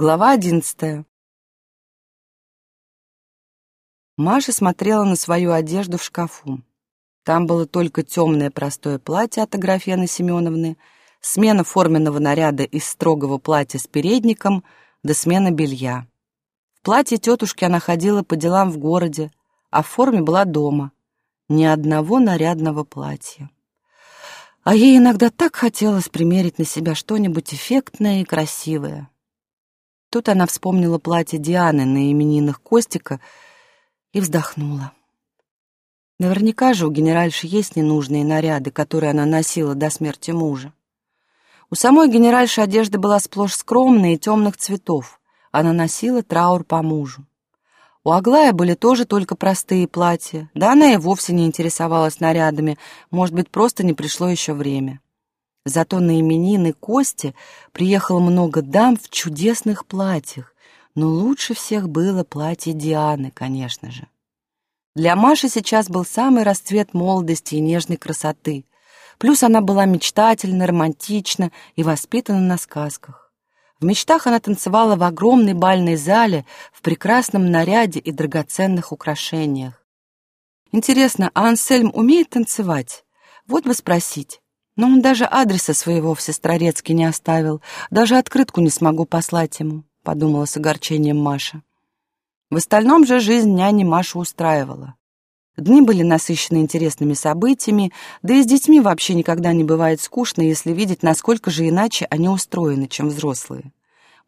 Глава одиннадцатая. Маша смотрела на свою одежду в шкафу. Там было только темное простое платье от Аграфены Семеновны, смена форменного наряда из строгого платья с передником до смена белья. В платье тетушки она ходила по делам в городе, а в форме была дома. Ни одного нарядного платья. А ей иногда так хотелось примерить на себя что-нибудь эффектное и красивое. Тут она вспомнила платье Дианы на именинах Костика и вздохнула. Наверняка же у генеральши есть ненужные наряды, которые она носила до смерти мужа. У самой генеральши одежда была сплошь скромная и темных цветов. Она носила траур по мужу. У Аглая были тоже только простые платья, да она и вовсе не интересовалась нарядами, может быть, просто не пришло еще время. Зато на именины Кости приехало много дам в чудесных платьях, но лучше всех было платье Дианы, конечно же. Для Маши сейчас был самый расцвет молодости и нежной красоты. Плюс она была мечтательна, романтична и воспитана на сказках. В мечтах она танцевала в огромной бальной зале в прекрасном наряде и драгоценных украшениях. Интересно, а Ансельм умеет танцевать? Вот бы спросить. Но он даже адреса своего в Сестрорецке не оставил, даже открытку не смогу послать ему, подумала с огорчением Маша. В остальном же жизнь няни Машу устраивала. Дни были насыщены интересными событиями, да и с детьми вообще никогда не бывает скучно, если видеть, насколько же иначе они устроены, чем взрослые.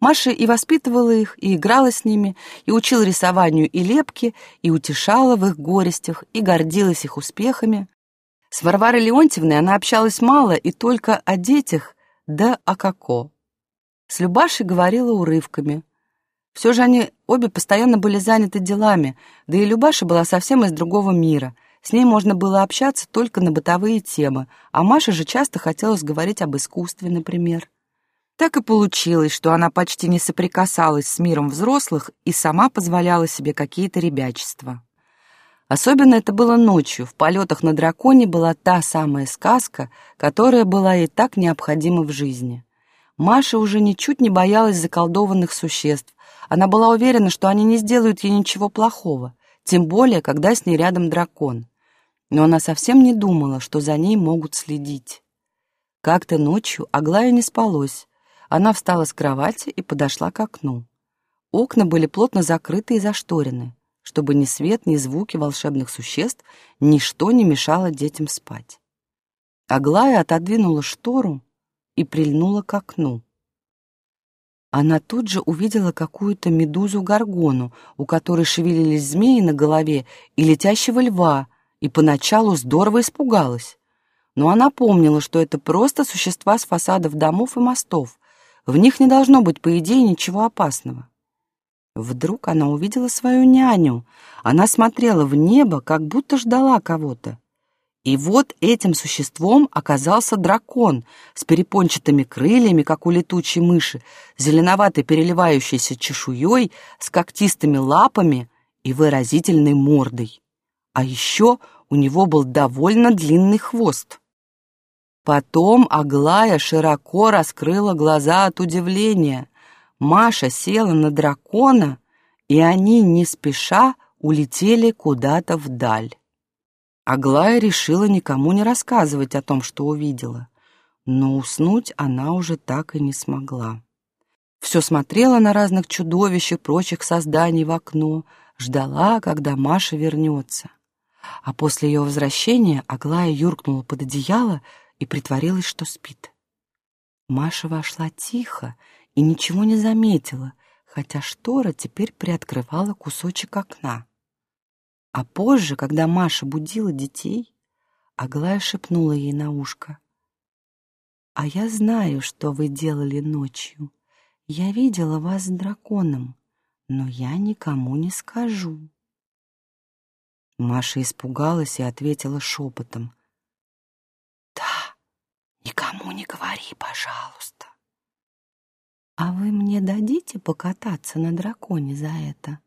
Маша и воспитывала их, и играла с ними, и учила рисованию и лепке, и утешала в их горестях, и гордилась их успехами, с Варварой Леонтьевной она общалась мало и только о детях, да о како. С Любашей говорила урывками. Все же они обе постоянно были заняты делами, да и Любаша была совсем из другого мира. С ней можно было общаться только на бытовые темы, а Маше же часто хотелось говорить об искусстве, например. Так и получилось, что она почти не соприкасалась с миром взрослых и сама позволяла себе какие-то ребячества. Особенно это было ночью. В полетах на драконе была та самая сказка, которая была ей так необходима в жизни. Маша уже ничуть не боялась заколдованных существ. Она была уверена, что они не сделают ей ничего плохого, тем более, когда с ней рядом дракон. Но она совсем не думала, что за ней могут следить. Как-то ночью Аглая не спалось. Она встала с кровати и подошла к окну. Окна были плотно закрыты и зашторены чтобы ни свет, ни звуки волшебных существ, ничто не мешало детям спать. Аглая отодвинула штору и прильнула к окну. Она тут же увидела какую-то медузу-горгону, у которой шевелились змеи на голове и летящего льва, и поначалу здорово испугалась. Но она помнила, что это просто существа с фасадов домов и мостов. В них не должно быть, по идее, ничего опасного. Вдруг она увидела свою няню. Она смотрела в небо, как будто ждала кого-то. И вот этим существом оказался дракон с перепончатыми крыльями, как у летучей мыши, зеленоватой переливающейся чешуей, с когтистыми лапами и выразительной мордой. А еще у него был довольно длинный хвост. Потом Аглая широко раскрыла глаза от удивления. Маша села на дракона, и они не спеша улетели куда-то вдаль. Аглая решила никому не рассказывать о том, что увидела, но уснуть она уже так и не смогла. Все смотрела на разных чудовищ и прочих созданий в окно, ждала, когда Маша вернется. А после ее возвращения Аглая юркнула под одеяло и притворилась, что спит. Маша вошла тихо и ничего не заметила, хотя штора теперь приоткрывала кусочек окна. А позже, когда Маша будила детей, Аглая шепнула ей на ушко. «А я знаю, что вы делали ночью. Я видела вас с драконом, но я никому не скажу». Маша испугалась и ответила шепотом. «Да, никому не говори, пожалуйста». «А вы мне дадите покататься на драконе за это?»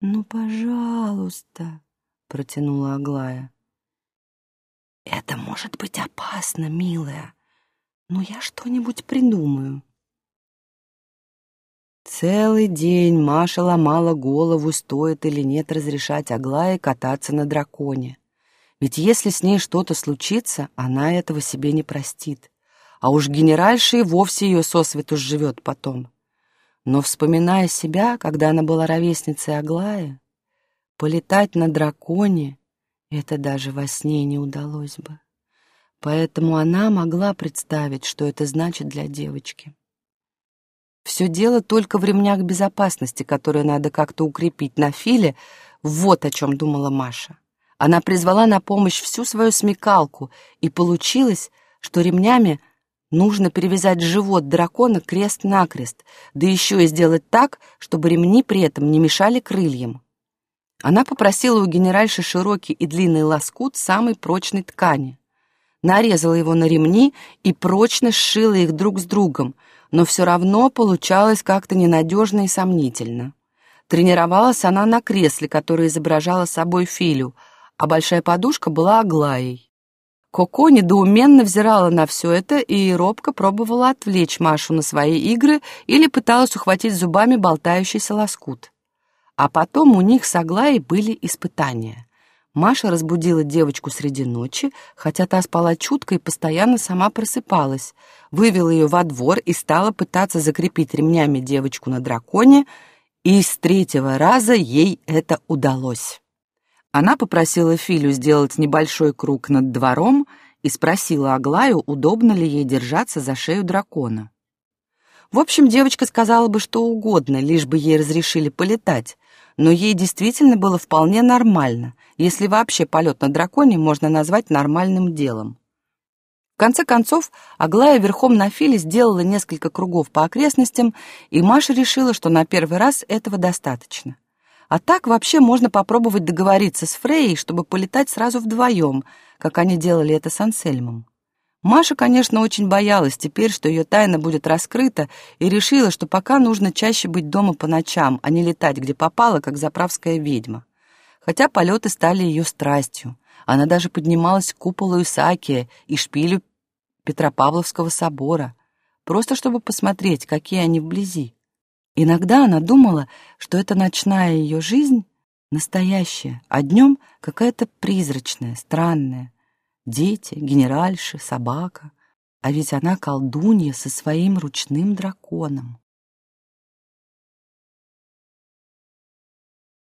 «Ну, пожалуйста», — протянула Аглая. «Это может быть опасно, милая, но я что-нибудь придумаю». Целый день Маша ломала голову, стоит или нет разрешать Аглае кататься на драконе. Ведь если с ней что-то случится, она этого себе не простит. А уж генеральша и вовсе ее сосвету живет потом. Но, вспоминая себя, когда она была ровесницей Аглаи, полетать на драконе — это даже во сне не удалось бы. Поэтому она могла представить, что это значит для девочки. Все дело только в ремнях безопасности, которые надо как-то укрепить на филе, вот о чем думала Маша. Она призвала на помощь всю свою смекалку, и получилось, что ремнями нужно перевязать живот дракона крест-накрест, да еще и сделать так, чтобы ремни при этом не мешали крыльям. Она попросила у генеральши широкий и длинный лоскут самой прочной ткани. Нарезала его на ремни и прочно сшила их друг с другом, но все равно получалось как-то ненадежно и сомнительно. Тренировалась она на кресле, которое изображало собой Филю — а большая подушка была Аглаей. Коко недоуменно взирала на все это и робко пробовала отвлечь Машу на свои игры или пыталась ухватить зубами болтающийся лоскут. А потом у них с Аглаей были испытания. Маша разбудила девочку среди ночи, хотя та спала чутко и постоянно сама просыпалась, вывела ее во двор и стала пытаться закрепить ремнями девочку на драконе, и с третьего раза ей это удалось. Она попросила Филю сделать небольшой круг над двором и спросила Аглаю, удобно ли ей держаться за шею дракона. В общем, девочка сказала бы что угодно, лишь бы ей разрешили полетать, но ей действительно было вполне нормально, если вообще полет на драконе можно назвать нормальным делом. В конце концов, Аглая верхом на Филе сделала несколько кругов по окрестностям, и Маша решила, что на первый раз этого достаточно. А так вообще можно попробовать договориться с Фрейей, чтобы полетать сразу вдвоем, как они делали это с Ансельмом. Маша, конечно, очень боялась теперь, что ее тайна будет раскрыта, и решила, что пока нужно чаще быть дома по ночам, а не летать где попало, как заправская ведьма. Хотя полеты стали ее страстью. Она даже поднималась к куполу Исаакия и шпилю Петропавловского собора, просто чтобы посмотреть, какие они вблизи. Иногда она думала, что эта ночная ее жизнь настоящая, а днем какая-то призрачная, странная. Дети, генеральши, собака. А ведь она колдунья со своим ручным драконом.